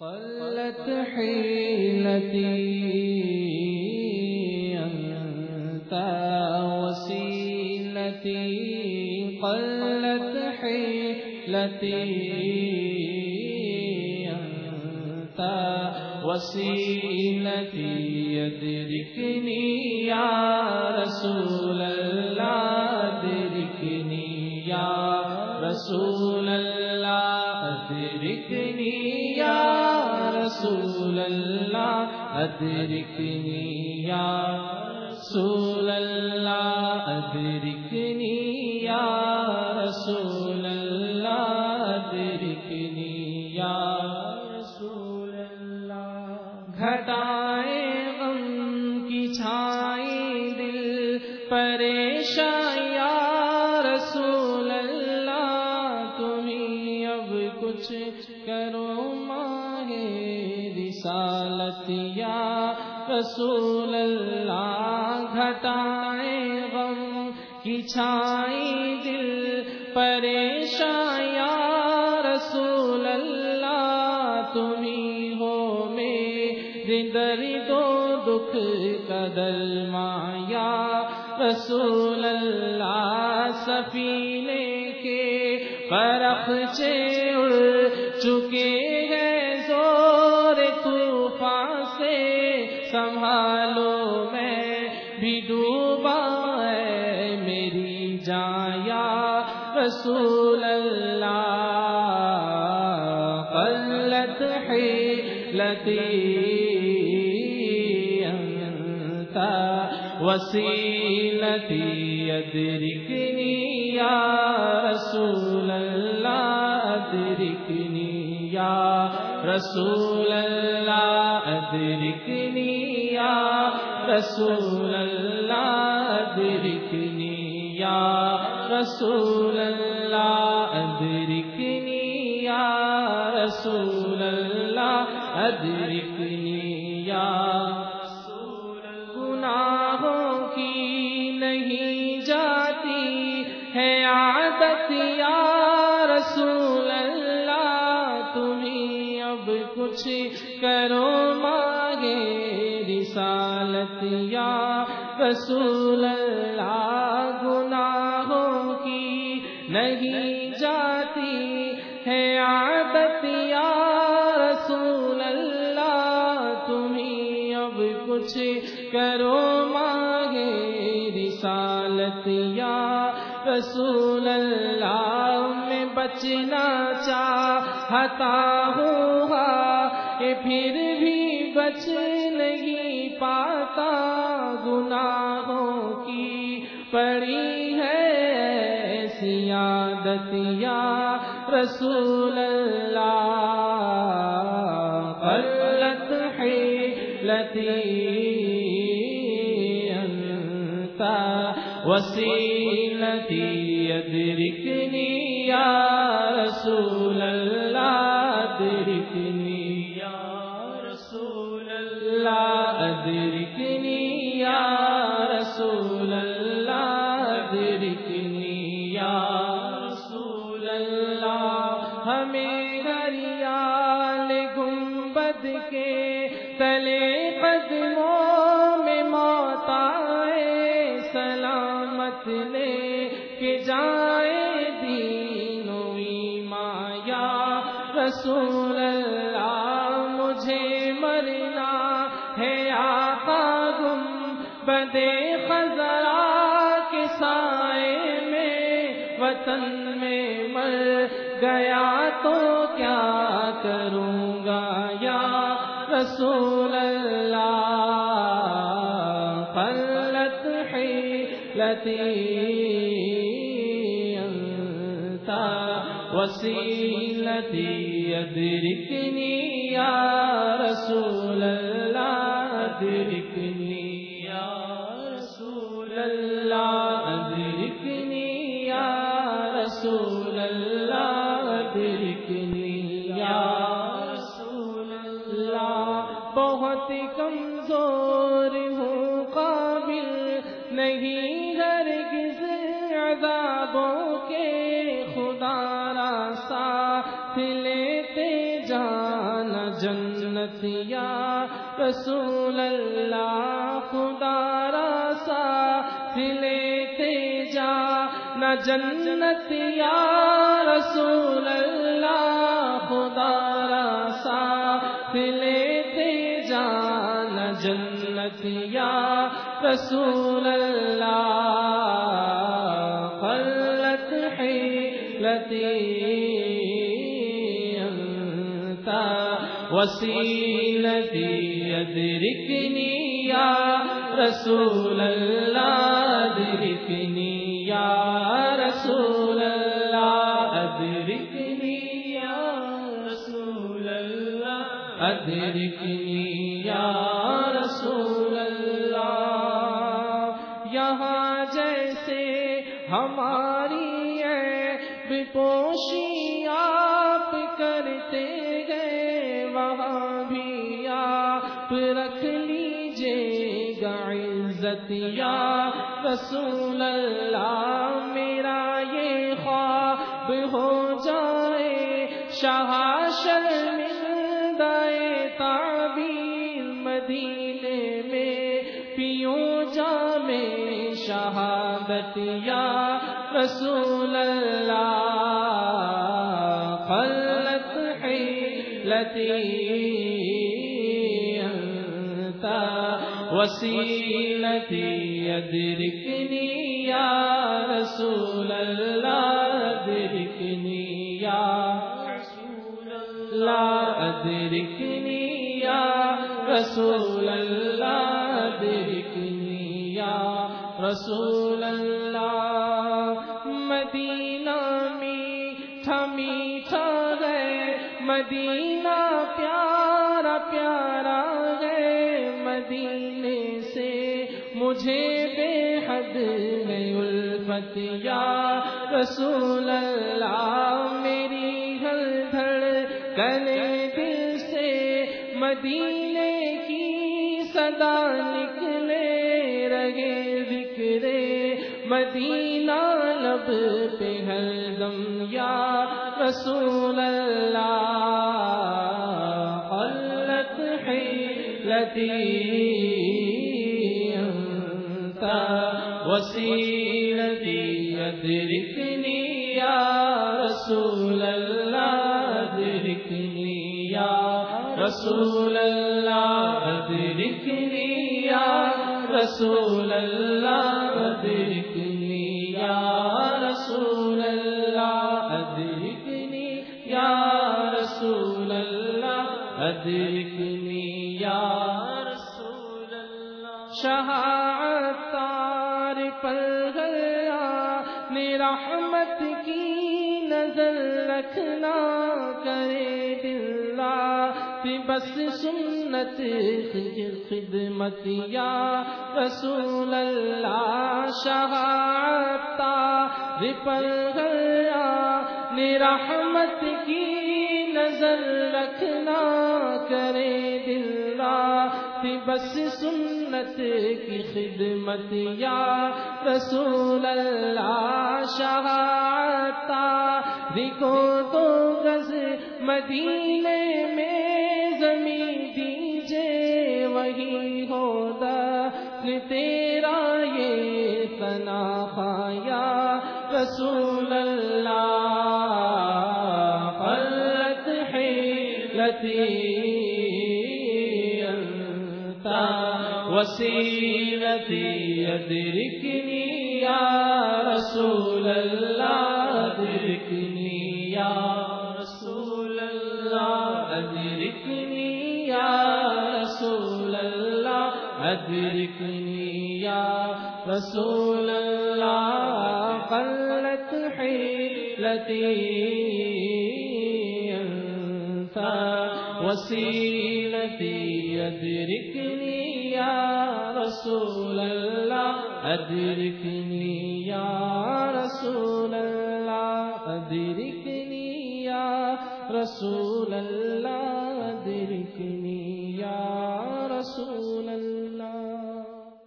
قلت حيلتي أنت وسيلتي. قلت حيلتي أنت وسيلتي. أدركني يا رسول الله، أدركني يا رسول الله، أدركني يا رسول الله. گھٹائے غم کی چھائی دل، پریشان یا رسول اللہ، تمہیں اب کچھ کرو ماہے رسالت یا رسول اللہ گھٹائے غم کی چھائی دل پریشان یا رسول اللہ، تمہیں ہو میرے درد و دکھ قدل مایا رسول اللہ، سفینے کے فرق سے سنبھالو، میں بھی ڈوبا ہے میری جایا رسول اللہ۔ قلت حیلتی انت، وسیلتی ادرکنی، یا رسول اللہ، ادرکنی، یا رسول اللہ، ادرکنی۔ یا رسول اللہ ادرکنی یا رسول اللہ ادرکنی یا رسول اللہ ادرکنی یا گناہوں کی نہیں جاتی ہے عادت یا رسول اللہ تمہیں۔ اب کچھ کرو مانگے رسالت یا رسول اللہ، گناہوں کی نہیں جاتی ہے عادت یا رسول اللہ۔ تمہیں اب کچھ کرو مانگے رسالت یا رسول اللہ۔ میں بچنا چاہتا ہوں پھر بھی بچ نہیں پاتا گناہوں کی۔ پڑی ہے سیادت یا رسول اللہ؟ قلت حیلتی انت وسیلتی ادرکنی یا رسول اللہ ادرکنی اللہ ادرکنی یا رسول اللہ ادرکنی یا رسول اللہ ہمیں ہریال گنبد کے ہے آقا گم، بدے خزرا کے سائے میں وطن میں مر گیا تو کیا کروں گا یا رسول اللہ؟ قلت حیلتی انت وسیلتی ادرکنی یا رسول ساتھ لیتے جانا جنت یا رسول اللہ، خدا را ساتھ لیتے جا نہ جنت یا رسول اللہ، خدا را ساتھ لیتے جا نہ جنت یا رسول اللہ۔ وسیلتی ادرکنی یا رسول اللہ، ادرکنی یا رسول اللہ، ادرکنی یا رسول اللہ، ادرکنی یا رسول اللہ۔ یہاں جیسے ہماری ہے بپوشی وہاں بھی آپ رکھ لیجیے گا عزت یا رسول اللہ، میرا یہ خواب ہو جائے۔ شاہ شرمندہ تعبیر مدینے میں پیوں جام شہادت یا رسول اللہ۔ حیلتی انت وسیلتی ادرکنی یا رسول اللہ، ادرکنی یا رسول اللہ ادرکنی یا رسول اللہ، ادرکنی یا رسول اللہ، مدینہ مدینہ پیارا پیارا ہے مدینے سے۔ مجھے بے حد ہے الفت یا رسول اللہ میری ہر دھڑ کنے دل سے مدینے کی صدا مدینہ لب پہ ہر دم یا رسول اللہ قلت حیلتی انت وسیلتی ادرکنی یا رسول اللہ، ادرکنی یا رسول اللہ، ادرکنی یا رسول اللہ ادرکنی یا رسول اللہ شہادار پر گیا رحمت کی نظر رکھنا کرے دلہ۔ بس سنت خدمت یا رسول اللہ شہادتا پر گیا رحمت کی نظر رکھنا کرے دلہ بس سنت کی خدمت یا رسول اللہ شہادتا رکو تو گز مدینے میں زمین دیجے وہی ہوتا تیرا یہ تنا خایا رسول حیلتی انت وسیلتی ادرکنی یا رسول اللہ، ادرکنی یا رسول اللہ، ادرکنی یا رسول اللہ، ادرکنی یا رسول اللہ، قلت حیلتی وسیلتی ادرکنی یا رسول اللہ، ادرکنی یا رسول اللہ، ادرکنی یا رسول اللہ، ادرکنی یا رسول